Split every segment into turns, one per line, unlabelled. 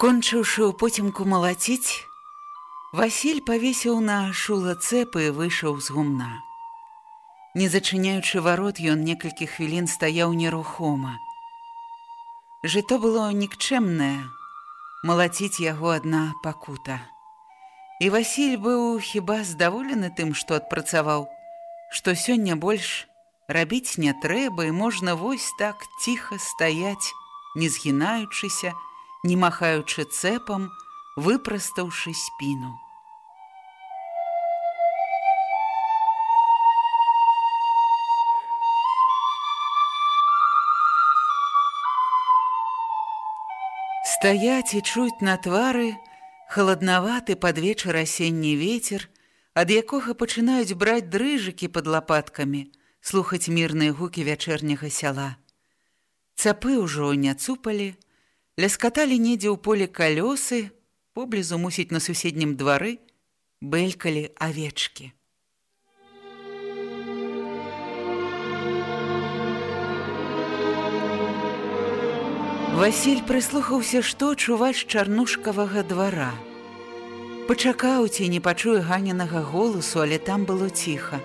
Кончыўшы ў потімку малаціць, Васіль павесіў на шула цэпы і выйшаў з гумна. Не зачыняючы варот, ён некалькі хвілін стаяў нерухома. Жыто было нікчэмнае, малаціць яго адна пакута. І Васіль быў хіба здаволены тым, што адпрацаваў, што сёння больш рабіць не трэба і можна вось так ціха стаяць, не згінаючыся, не махаючы цэпам, выпрастаўшы спіну. Стаяць і чуць на твары халаднаваты пад вечар асенні вецер, ад якога пачынаюць браць дрыжыкі пад лапаткамі, слухаць мірныя гукі вячэрняга сяла. Цапы ўжо не цупалі, ляскаталі недзе ў поле калёсы, поблізу мусіць на суседнім двары, бэлькалі авечкі. Васіль прыслухаўся, што чуваць чарнушкавага двара. Пачакаў ці не пачуе ганенага голасу, але там было ціха.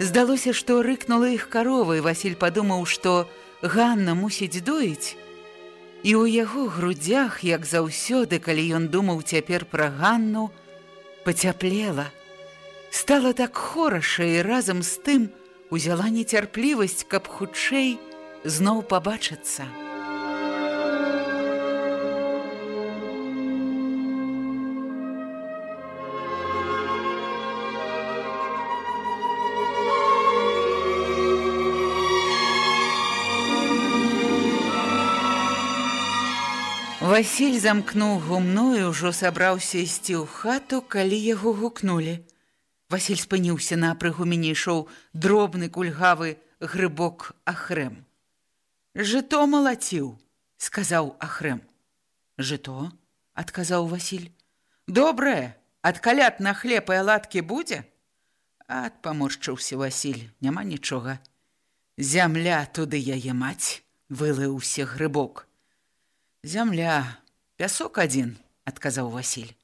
Здалося, што рыкнула іх карова, і Васіль падумаў, што Ганна мусіць доіць, І ў яго грудях, як заўсёды, калі ён думаў цяпер пра Ганну, пацяплела. Стала так хораша і разам з тым узяла нецярплівасць, каб хутчэй зноў пабачыцца. Васіль замкнуў гумную, ўжо сабраўся ісці ў хату, калі яго гукнулі. Васіль спыніўся на прыгумене ішоў дробны кульгавы грыбок ахрэм. Жыто малаціў, сказаў ахрэм. Жыто, адказаў Васіль. Добрае, ад калят на хлеб і аладкі будзе? Ад паморшчыўся Васіль, няма нічога. Зямля туды яе маць, вылыўся грыбок. Зямля, пясок адзін, адказаў Васіль.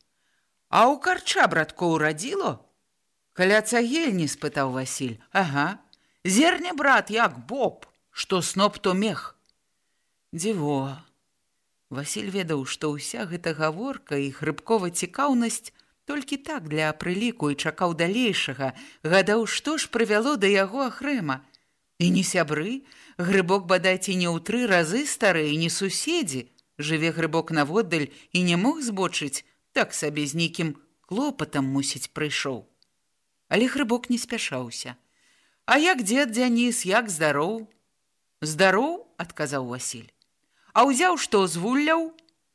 А ў карча братко ўрадзіло? Каля цагельні спытаў Васіль. Ага, зерне брат, як боб, што сноп то мех. Дзіво. Васіль ведаў, што ўся гэта гаворка і грыбкова цікаўнасць толькі так для прыліку і чакаў далейшага, гадаў, што ж прывяло да яго ахрэма. І не сябры, грыбок бадайце не ў тры разы стары і не суседзі, жыве грыбок наводдаль і не мог збочыць, так сабе з нейкім клопатам мусіць прыйшоў. Але грыбок не спяшаўся. А як дзед Дзяніс, як здароў? Здароў, адказаў Васіль. А ўзяў што звулляў?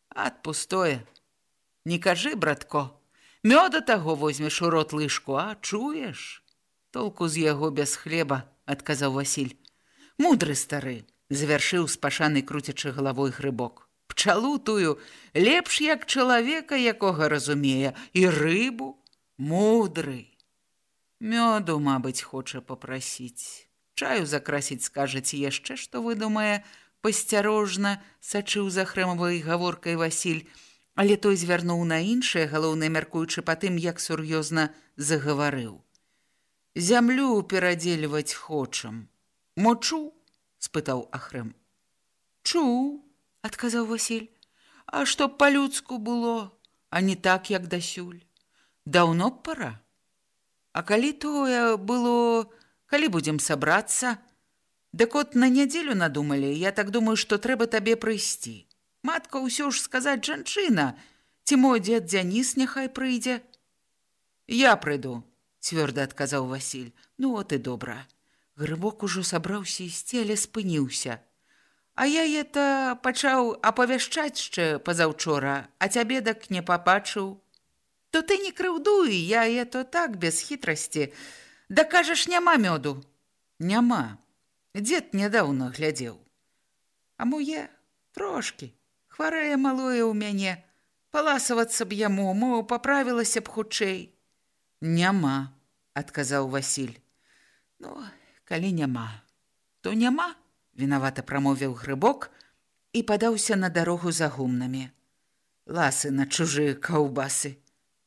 Ад пустое. Не кажы, братко, мёда таго возьмеш у рот лыжку, а чуеш? Толку з яго без хлеба, адказаў Васіль. Мудры стары, завяршыў спашаны круцячы галавой грыбок пчалу тую лепш як чалавека, якога разумее, і рыбу мудры. Мёду, мабыць, хоча попрасіць. Чаю закрасіць скажаце яшчэ, што выдумае, пасцярожна сачыў за хрэмавай гаворкай Васіль, але той звярнуў на іншае, галоўнае мяркуючы па тым, як сур'ёзна загаварыў. Зямлю перадзельваць хочам. Мочу? спытаў Ахрэм. Чу, адказаў Васіль. А што па-людску было, а не так, як дасюль. Даўно б пара. А калі тое было, калі будзем сабрацца, Дык от на нядзелю надумалі, я так думаю, што трэба табе прыйсці. Матка ўсё ж сказаць жанчына, ці мой дзед Дзяніс няхай прыйдзе. Я прыйду, цвёрда адказаў Васіль. Ну от і добра. Грыбок ужо сабраўся ісці, але спыніўся. А я это пачаў апавяшчаць яшчэ пазаўчора, а цябе дак не пабачыў. То ты не крыўдуй, я это так без хітрасці. Да кажаш, няма мёду. Няма. Дзед нядаўна глядзеў. А муе трошки хварэе малое ў мяне, паласавацца б яму, мо паправілася б хутчэй. Няма, адказаў Васіль. Ну, калі няма, то няма, вінавата прамовіў грыбок і падаўся на дарогу за гумнамі. Ласы на чужыя каўбасы.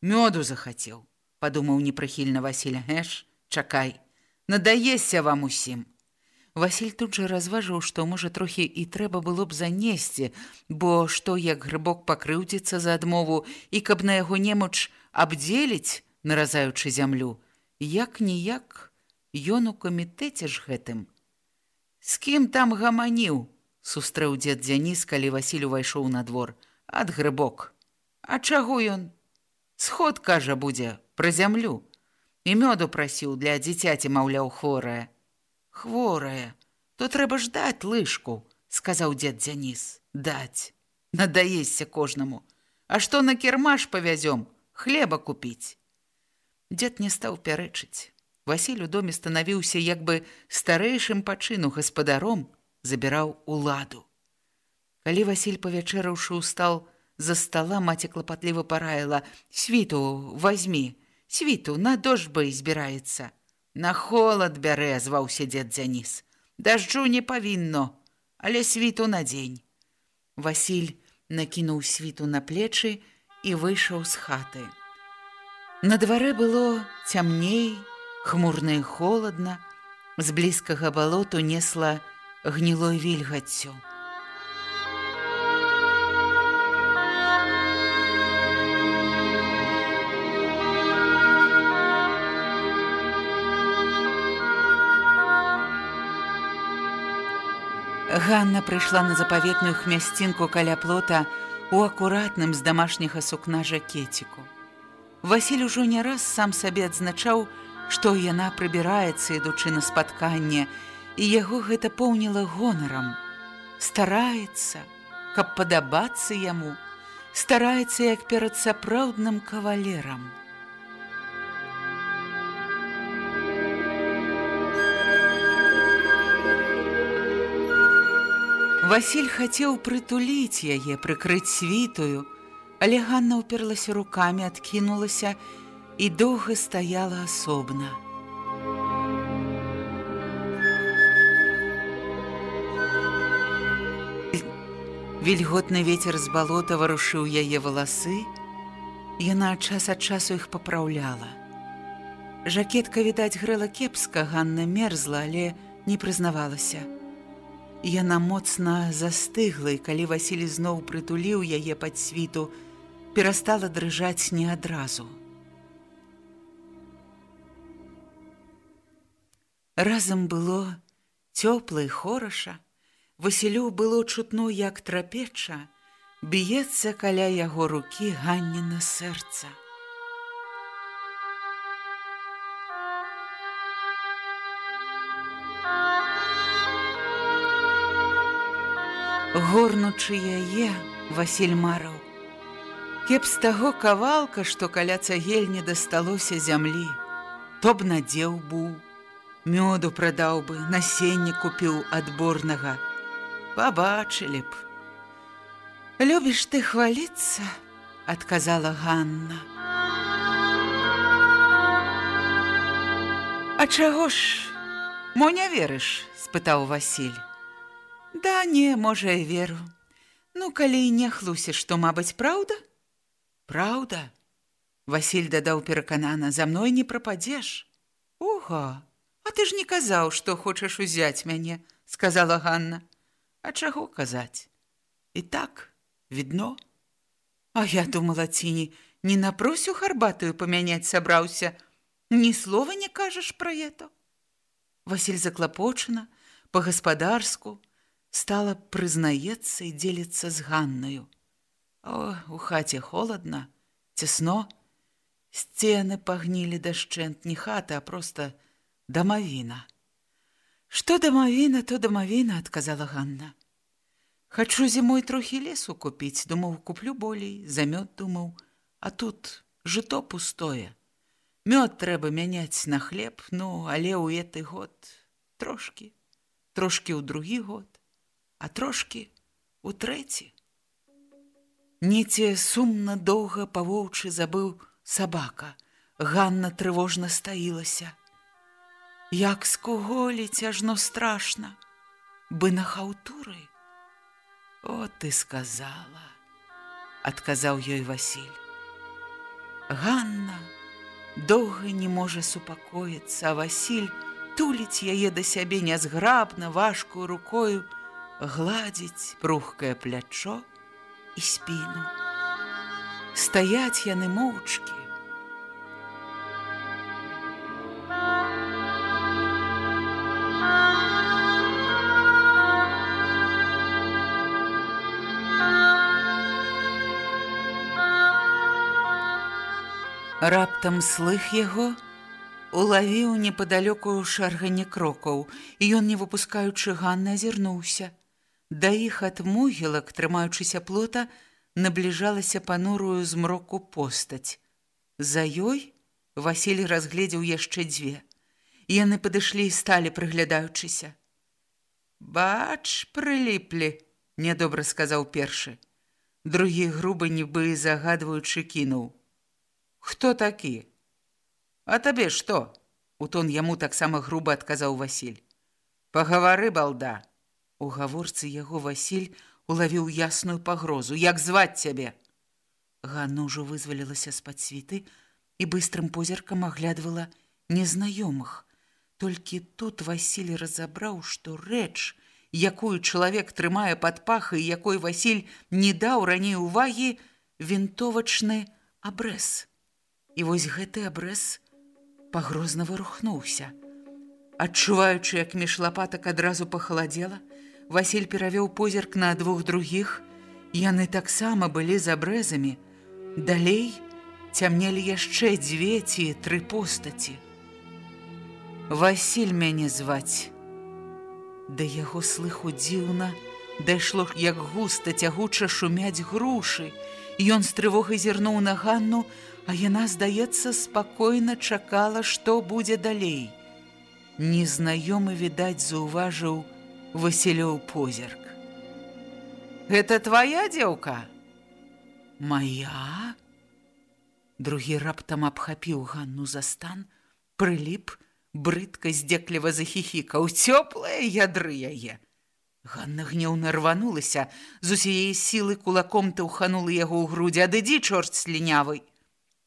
Мёду захацеў, падумаў непрыхільна Васіль Гэш, чакай, надаешся вам усім. Васіль тут жа разважыў, што можа трохі і трэба было б занесці, бо што як грыбок пакрыўдзіцца за адмову і каб на яго немуч абдзеліць, наразаючы зямлю, як ніяк ён у камітэце ж гэтым. З кім там гаманіў? сустрэў дзед Дзяніс, калі Васіль увайшоў на двор, ад грыбок. А чаго ён? Сход кажа будзе пра зямлю. І мёду прасіў для дзіцяці, маўляў, хворая хворая, то трэба ж даць лыжку, сказаў дзед Дзяніс, даць. Надаесся кожнаму. А што на кірмаш павязём, хлеба купіць. Дзед не стаў пярэчыць. Васіль у доме станавіўся як бы старэйшым пачыну гаспадаром, забіраў уладу. Калі Васіль павячэраўшы устал за стала, маці клапатліва параіла: « Світу, возьми, світу, на дождж бы збіраецца. На холад бярэ, зваўся дзед Дзяніс. Дажджу не павінно, але світу на дзень. Васіль накінуў світу на плечы і выйшаў з хаты. На дварэ было цямней, хмурна і холодна, з блізкага балоту несла гнілой вільгаццю. Ганна прыйшла на запаветную хмясцінку каля плота у акуратным з дамашняга сукна жакеціку. Васіль ужо не раз сам сабе адзначаў, што яна прыбіраецца, ідучы на спатканне, і яго гэта поўніла гонарам. Стараецца, каб падабацца яму, стараецца як перад сапраўдным кавалерам. Васіль хацеў прытуліць яе, прыкрыць світую, але Ганна ўперлася рукамі, адкінулася і доўга стаяла асобна. Вільготны вецер з балота варушыў яе валасы, Яна час ад часу іх папраўляла. Жакетка, відаць, грэла кепска, Ганна мерзла, але не прызнавалася. Яна моцна застыгла, і калі Васілі зноў прытуліў яе пад світу, перастала дрыжаць не адразу. Разам было цёпла і хораша, Васілю было чутно, як трапеча, б'ецца каля яго рукі ганніна сэрца. Горнучы яе Васіль марыў. Кеп з таго кавалка, што каля цагельні дасталося зямлі, то б надзеў быў, мёду прадаў бы, насенне купіў адборнага. Пабачылі б. Любіш ты хваліцца, адказала Ганна. А чаго ж, мо не верыш, спытаў Васіль. Да не, можа, я веру. Ну, калі і не хлусіш, то, мабыць, праўда? Праўда. Васіль дадаў пераканана, за мной не прападзеш. Уга, а ты ж не казаў, што хочаш узяць мяне, сказала Ганна. А чаго казаць? І так відно. А я думала, ці не, не на просю харбатую памяняць сабраўся. Ні слова не кажаш пра это. Васіль заклапочана, па-гаспадарску, стала прызнаецца і дзеліцца з Ганнаю. О, у хаце холодна, цесно, сцены пагнілі дашчэнт не хата, а проста дамавіна. Што дамавіна, то дамавіна, адказала Ганна. Хачу зімой трохі лесу купіць, думаў, куплю болей, замёт думаў, а тут жыто пустое. Мёд трэба мяняць на хлеб, ну, але ў гэты год трошкі, трошкі ў другі год, а трошкі у трэці. Ніце сумна доўга павоўчы забыў сабака. Ганна трывожна стаілася. Як скуголіць ажно страшна, бы на хаўтуры. О, ты сказала, адказаў ёй Васіль. Ганна доўга не можа супакоіцца, а Васіль туліць яе да сябе нязграбна важкую рукою, гладзіць прухкае плячо і спіну. Стаяць яны моўчкі. Раптам слых яго улавіў непадалёку шаргане крокаў, і ён, не выпускаючы Ганны, азірнуўся. Да іх ад могілак, трымаючыся плота, набліжалася панурую змроку постаць. За ёй Васіль разгледзеў яшчэ дзве. Яны падышлі і сталі прыглядаючыся. Бач, прыліплі, нядобра сказаў першы. Другі грубы нібы загадваючы кінуў. Хто такі? А табе што? У тон яму таксама груба адказаў Васіль. Пагавары балда. У гаворцы яго Васіль улавіў ясную пагрозу. Як зваць цябе? Ганна ўжо вызвалілася з-пад світы і быстрым позіркам аглядвала незнаёмых. Толькі тут Васіль разабраў, што рэч, якую чалавек трымае пад пахай, якой Васіль не даў раней увагі, вінтовачны абрэз. І вось гэты абрэз пагрозна вырухнуўся. Адчуваючы, як між лапатак адразу пахаладзела, Васіль перавёў позірк на двух другіх. Яны таксама былі з абрэзамі. Далей цямнелі яшчэ дзве ці тры постаці. Васіль мяне зваць. Да яго слыху дзіўна, дайшло, як густа цягуча шумяць грушы. Ён з трывогай зірнуў на Ганну, а яна, здаецца, спакойна чакала, што будзе далей. Незнаёмы, відаць, заўважыў Васілёў позірк. Гэта твоя дзеўка? Мая? Другі раптам абхапіў Ганну за стан, прыліп, брыдка здзекліва захіхікаў, цёплае ядры яе. Ганна гнеўна рванулася, з усяе сілы кулаком таўханула яго ў грудзі, адыдзі, чорт слінявый.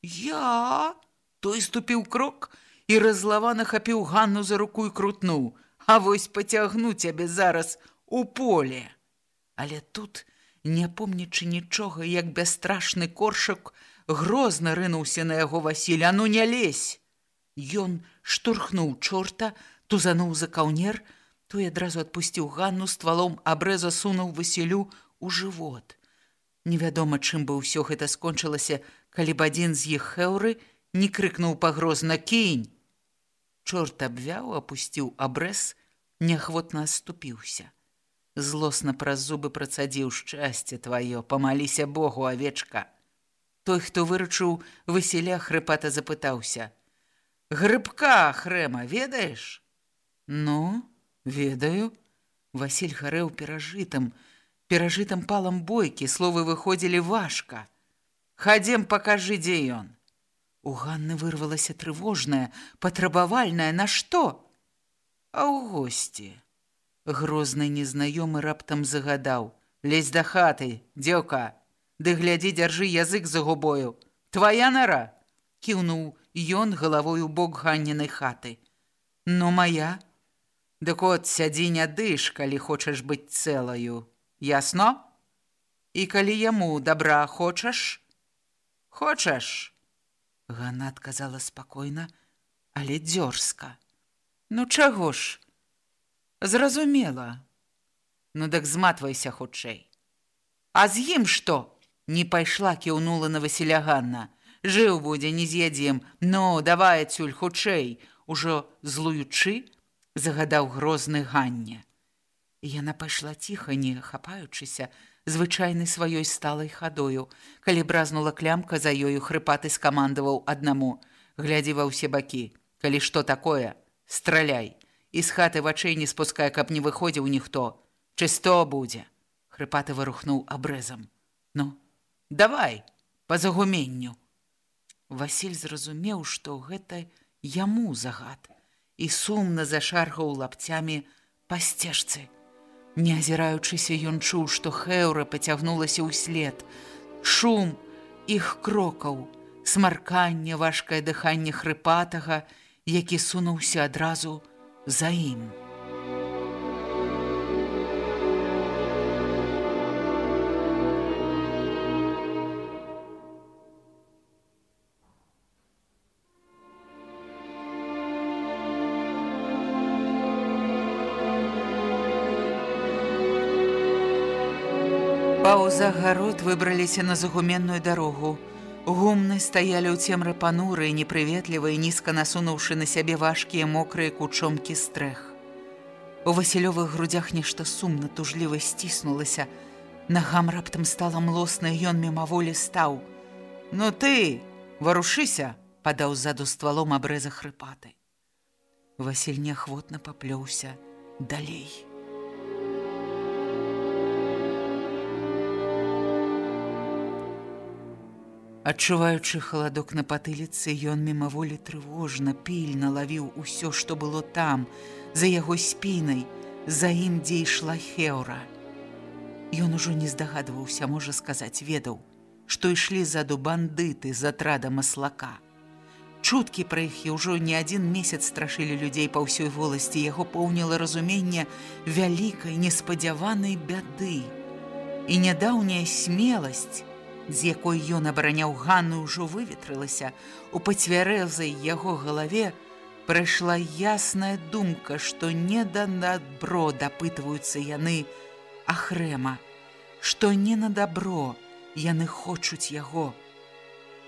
Я той ступіў крок і разлавана хапіў Ганну за руку і крутнуў, А вось пацягну цябе зараз у поле. Але тут, не помнячы нічога, як бясстрашны коршак грозна рынуўся на яго Васіля, ну не лезь. Ён штурхнуў чорта, тузануў за каўнер, той адразу адпусціў Ганну ствалом абрэза сунуў Васілю ў жывот. Невядома, чым бы ўсё гэта скончылася, калі б адзін з іх хэўры не крыкнуў пагрозна кінь. Чорт абвяў, апусціў абрэз, неахвотна адступіўся. Злосна праз зубы працадзіў шчасце тваё, памаліся Богу авечка. Той, хто выручыў высяля хрыпата запытаўся: « Грыбка хрэма ведаеш? Ну, ведаю, Васіль гарэў перажытым, перажытым палам бойкі словы выходзілі важка. Хадзем пакажы, дзе ён. У Ганны вырвалася трывожная, патрабавальная на што? А ў госці. Грозны незнаёмы раптам загадаў: Лезь да хаты, дзеўка, Ды глядзі, дзяржы язык за губою. Твая нара. кіўнуў ён галавой у бок ганненай хаты. Ну моя, Дык от сядзі не дыш, калі хочаш быць цэлаю. Ясно? І калі яму добра хочаш? Хочаш? Гана адказала спакойна, але дзёрзка. Ну чаго ж? Зразумела. Ну дык зматвайся хутчэй. А з ім што? Не пайшла кіўнула на Васіля Ганна. Жыў будзе, не з'ядзем. Ну, давай адсюль хутчэй, ужо злуючы, загадаў грозны ганне. Яна пайшла ціха, не хапаючыся, звычайнай сваёй сталай хадою. Калі бразнула клямка за ёю хрыпаты скамандаваў аднаму: глядзі ва ўсе бакі, калі што такое, страляй і з хаты вачэй не спускай, каб не выходзіў ніхто. Чысто будзе. Хрыпаты вырухнуў абрэзам. Ну, давай па загуменню. Васіль зразумеў, што гэта яму загад і сумна зашаргаў лапцямі па сцежцы. Не азіраючыся, ён чуў, што хэўра пацягнулася ўслед. Шум іх крокаў, смарканне, важкае дыханне хрыпатага, які сунуўся адразу за ім. Паўз агарод выбраліся на загуменную дарогу. Гумны стаялі ў цемры пануры і непрыветлівыя, нізка насунуўшы на сябе важкія мокрыя кучомкі стрэх. У васілёвых грудях нешта сумна тужліва сціснулася. Нагам раптам стала млосна, ён мімаволі стаў. Ну ты, варушыся, падаў ззаду ствалом абрэза хрыпаты. Васіль неахвотна паплёўся далей. Адчуваючы халадок на патыліцы, ён мімаволі трывожна, пільна лавіў усё, што было там, за яго спінай, за ім, дзе ішла хеўра. Ён ужо не здагадваўся, можа сказаць, ведаў, што ішлі заду бандыты з атрада маслака. Чуткі пра іх ўжо не адзін месяц страшылі людзей па ўсёй воласці, яго поўніла разуменне вялікай неспадзяванай бяды. І нядаўняя смеласць, з якой ён абараняў Ганну ўжо выветрылася, у пацвярэзай яго галаве прыйшла ясная думка, што не да надбро дапытваюцца яны ахрэма, што не на дабро яны хочуць яго,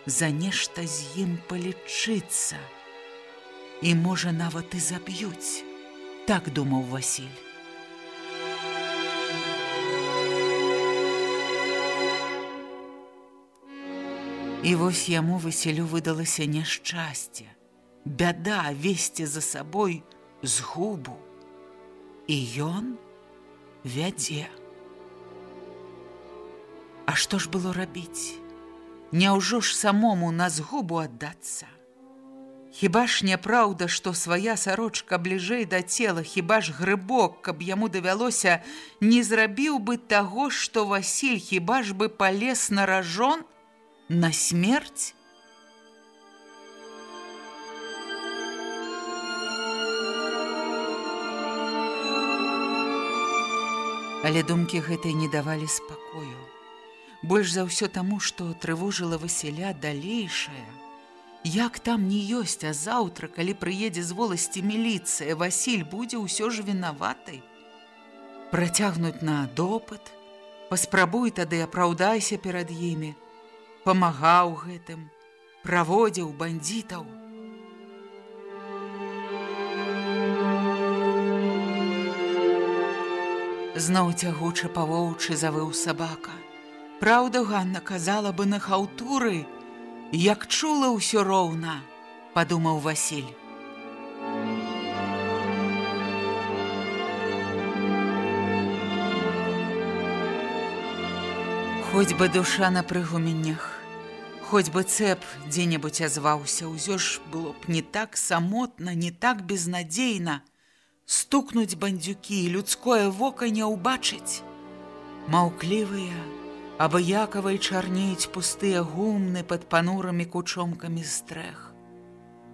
за нешта з ім палічыцца. І можа нават і заб'юць, так думаў Васіль. І вось яму Васілю выдалася няшчасце, бяда весці за сабой згубу. І ён вядзе. А што ж было рабіць? Няўжо ж самому на згубу аддацца? Хіба ж няпраўда, што свая сарочка бліжэй да цела, хіба ж грыбок, каб яму давялося, не зрабіў бы таго, што Васіль хіба ж бы палез на ражон, на смерць? Але думкі гэтай не давалі спакою. Больш за ўсё таму, што трывожыла Васіля далейшая. Як там не ёсць, а заўтра, калі прыедзе з воласці міліцыя, Васіль будзе ўсё ж вінаватай. Працягнуць на допыт, паспрабуй тады апраўдайся перад імі, памагаў гэтым, праводзіў бандітаў. Зноў цягуча павоўчы завыў сабака. Праўда, Ганна казала бы на хаўтуры, як чула ўсё роўна, падумаў Васіль. Хоць бы душа на прыгуменнях, Хоць бы цэп дзе-небудзь азваўся, ўсё ж было б не так самотна, не так безнадзейна. Стукнуць бандзюкі, людское вока не ўбачыць. Маўклівыя, абыякавай чарнеюць пустыя гумны пад панурамі кучомкамі стрэх.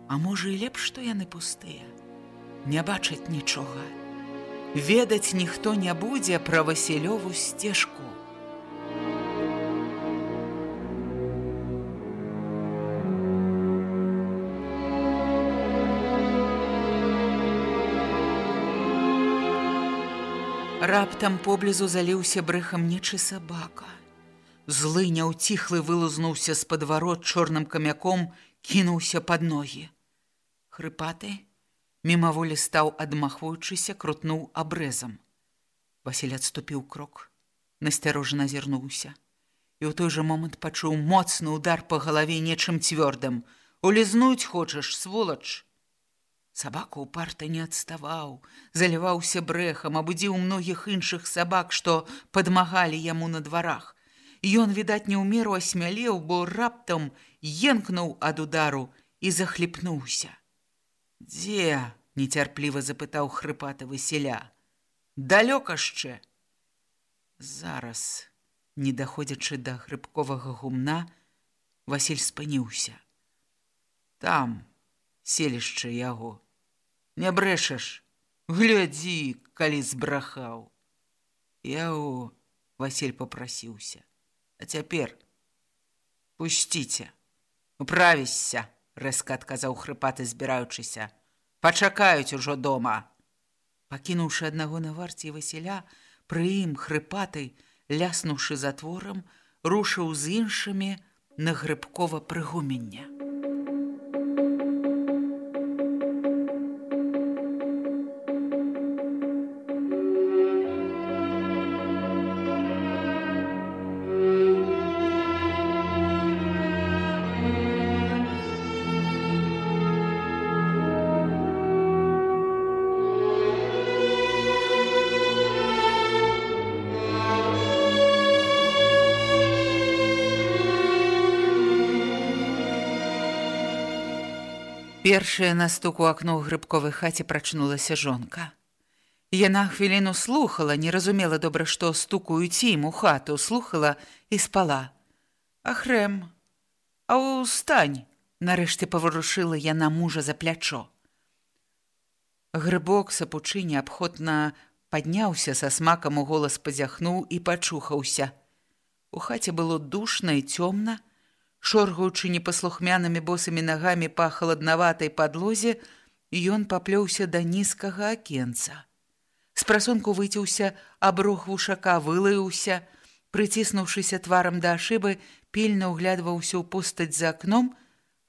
А можа і лепш, што яны пустыя, не бачаць нічога. Ведаць ніхто не будзе пра Васілёву сцежку. Раптам поблізу заліўся брэхам нечы сабака. Злы няўціхлы вылазнуўся з падварот чорным камяком, кінуўся пад ногі. Хрыпаты, мімаволі стаў адмахваючыся, крутнуў абрэзам. Васіль адступіў крок, насцярожа назірнуўся. І ў той жа момант пачуў моцны удар па галаве нечым цвёрдым. Улізнуць хочаш, сволач! Сабака ўпарта не адставаў, заліваўся брэхам, абудзіў многіх іншых сабак, што падмагалі яму на дварах. Ён, відаць, не ў меру асмялеў, бо раптам енкнуў ад удару і захліпнуўся. Дзе? — нецярпліва запытаў хрыпаты выселя. Далёка яшчэ. Зараз, не даходзячы да грыбковага гумна, Васіль спыніўся. Там селішча яго. Не брэшаш, глядзі, калі збрахаў. Яго Васіль попрасіўся. А цяпер пусціце, управішся, рэзка адказаў хрыпаты збіраючыся. Пачакаюць ужо дома. Пакінуўшы аднаго на варці Васіля, пры ім хрыпаты, ляснуўшы затворам, рушыў з іншымі на грыбкова прыгумення. Першая на стуку акно ў грыбковай хаце прачнулася жонка. Яна хвіліну слухала, не разумела добра, што стукаюць ім у хату, слухала і спала. Ахрэм, а ўстань, нарэшце паварушыла яна мужа за плячо. Грыбок сапучы неабходна падняўся са смакам у голас пазяхнуў і пачухаўся. У хаце было душна і цёмна, Шоргаючы непаслухмянымі босымі нагамі па халаднаватай падлозе, ён паплёўся да нізкага акенца. З прасунку выцеўся, абрух вушака вылаяўся, прыціснуўшыся тварам да ашыбы, пільна ўглядваўся ў постаць за акном,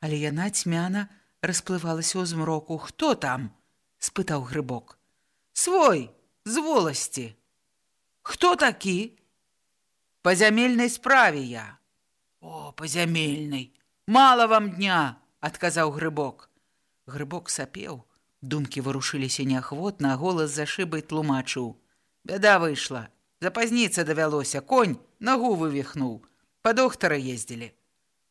але яна цьмяна расплывалася ў змроку. «Хто там?» – спытаў грыбок. «Свой, з воласці». «Хто такі?» «Па зямельнай справе я». О, пазямельнай, мала вам дня, адказаў грыбок. Грыбок сапеў, думкі варушыліся неахвотна, а голас за шыбай тлумачыў. Бяда выйшла, запазніцца давялося, конь нагу вывихнуў, па доктара ездзілі.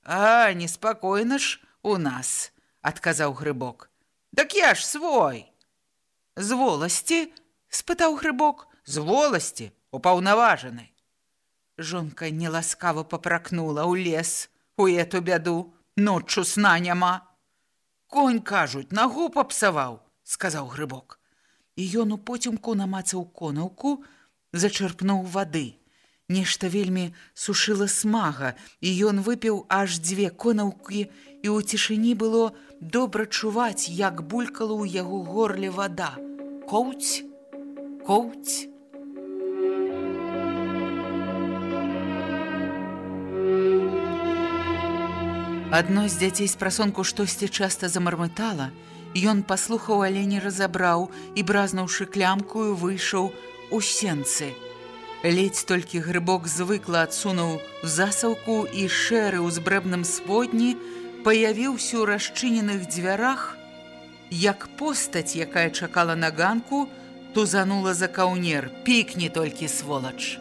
А, неспакойна ж у нас, адказаў грыбок. Дак я ж свой. З воласці, спытаў грыбок, з воласці, упаўнаважаны. Жонка неласкава папракнула ў лес у эту бяду, ноччу сна няма. Конь кажуць, нагу папсаваў, сказаў грыбок. І ён у поцемку намацаў конаўку, зачерпнуў вады. Нешта вельмі сушыла смага, і ён выпіў аж дзве конаўкі, і ў цішыні было добра чуваць, як булькала ў яго горле вада. Коўць, коўць, Адно з дзяцей з прасонку штосьці часта замармытала, Ён паслухаў, але не разабраў і, бразнуўшы клямкую, выйшаў у сенцы. Ледзь толькі грыбок звыкла адсунуў засаўку і шэры ў збрэбным сподні паявіўся ў расчыненых дзвярах, як постаць, якая чакала на ганку, тузанула за каўнер, пікні толькі сволач.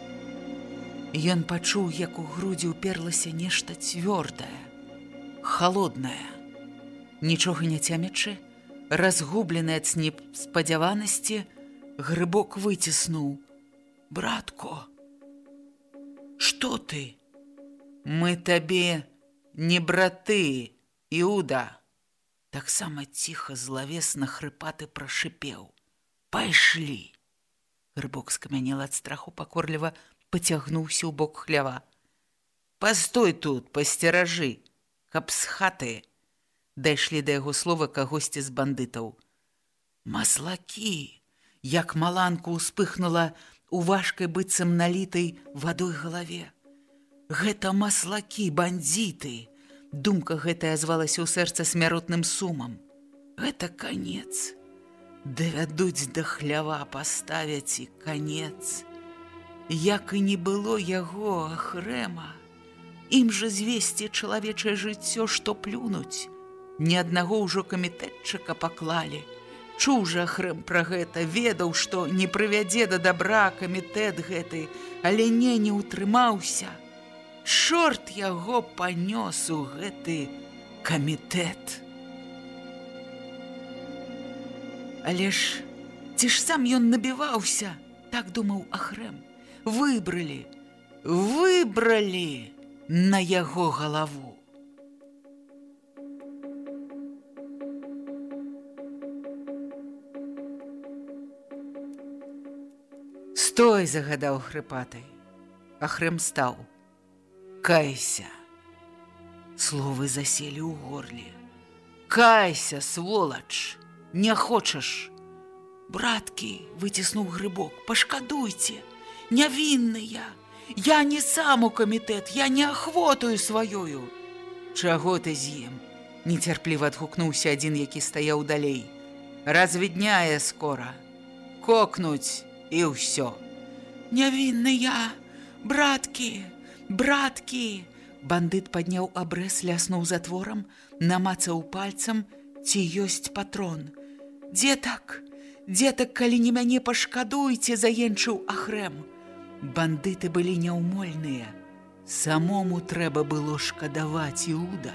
Ён пачуў, як у грудзі ўперлася нешта цвёрдае холодная. Нічога не цямячы, разгублены ад снеп спадзяванасці, грыбок выціснуў: « Братко. Што ты? Мы табе не браты, Іуда. Таксама ціха злавесна хрыпаты прашипеў. Пайшлі. Грыбок скамянел ад страху пакорліва, пацягнуўся ў бок хлява. Пастой тут, пасцеражы, каб з хаты. Дайшлі да яго слова кагосьці з бандытаў. Маслакі, як маланку ўспыхнула у важкай быццам налітай вадой галаве. Гэта маслакі, бандзіты. Думка гэтая звалася ў сэрца смяротным сумам. Гэта канец. Давядуць да хлява паставяць і канец. Як і не было яго ахрэма, Ім жа звесці чалавечае жыццё, што плюнуць. Ні аднаго ўжо камітэтчыка паклалі. Чуў жа ахрэм пра гэта, ведаў, што не прывядзе да дабра камітэт гэты, але не не ўтрымаўся. Чорт яго панёс у гэты камітэт. Але ж ці ж сам ён набіваўся, так думаў Ахрэм. Выбралі, выбралі на яго галаву. Стой загадаў хрыпатай. Ахрэм стаў кайся. Словы заселі ў горле. Кайся, сволач, не хочаш. Браткі, выціснуў грыбок, пашкадуйце, нявінныя. Я не сам у камітэт, я не ахвотаю сваёю. Чаго ты з ім? Нецярпліва адгукнуўся адзін, які стаяў далей. Развідняе скора. Кокнуць і ўсё. Нявінныя, браткі, браткі бандыт падняў абрэз ляснуў затворам намацаў пальцам ці ёсць патрон дзетак дзетак калі не мяне пашкадуйце заенчыў ахрэм бандыты былі няўмольныя. Самому трэба было шкадаваць іуда.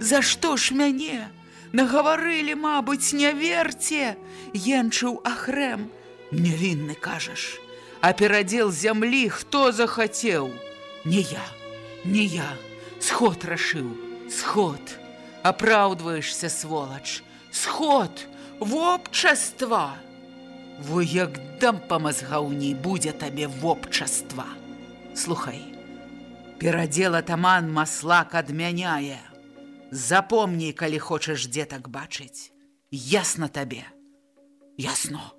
За што ж мяне? Нагаварылі мабыць не верце! Енчыў ахрэм. Невінны кажаш. А перадзел зямлі хто захацеў? Не я, не я, сход рашыў, сход, апраўдваешся сволач, сход, вопчаства. Во як дам па мазгаўні будзе табе вопчаства. Слухай, перадзел атаман маслак адмяняе. Запомні, калі хочаш дзетак бачыць, ясна табе. Ясно,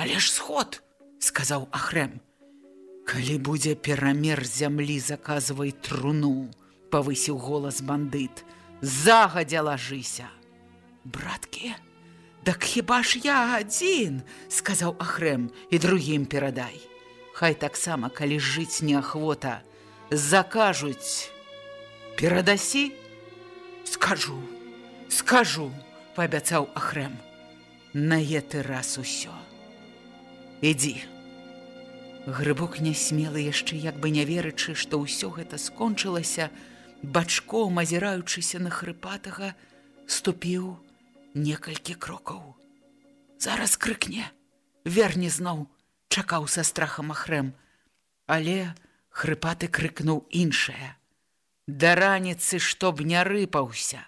Але ж сход, сказаў Ахрэм. Калі будзе перамер зямлі, заказвай труну, павысіў голас бандыт. Загадзя лажыся. Браткі, Дак хіба ж я адзін, сказаў Ахрэм і другім перадай. Хай таксама, калі жыць неахвота, закажуць. Перадасі? Скажу, скажу, паабяцаў Ахрэм. На еты раз усё. Ідзі. Грыбок нясмелы яшчэ як бы не верачы, што ўсё гэта скончылася, бачком азіраючыся на хрыпатага, ступіў некалькі крокаў. Зараз крыкне, верні зноў, чакаў са страхам ахрэм, але хрыпаты крыкнуў іншае. Да раніцы, чтоб не рыпаўся.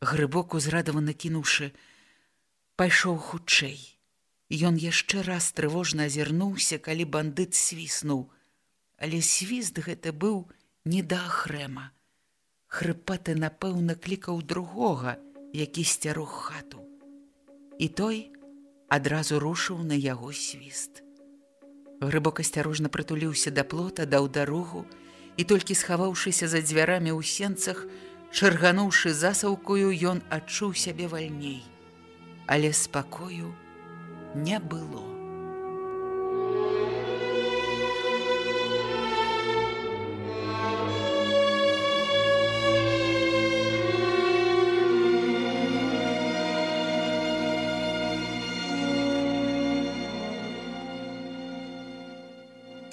Грыбок узрадава накінуўшы, пайшоў хутчэй. Ён яшчэ раз трывожна азірнуўся, калі бандыт свіснуў, але свіст гэта быў не да ахрэма. Хрыпаты, напэўна, клікаў другога, які сцярух хату. І той адразу рушыў на яго свіст. Грыбок асцярожна прытуліўся да плота, даў дарогу, і толькі схаваўшыся за дзвярамі ў сенцах, чыргануўшы засаўкую, ён адчуў сябе вальней. Але спакою, не было.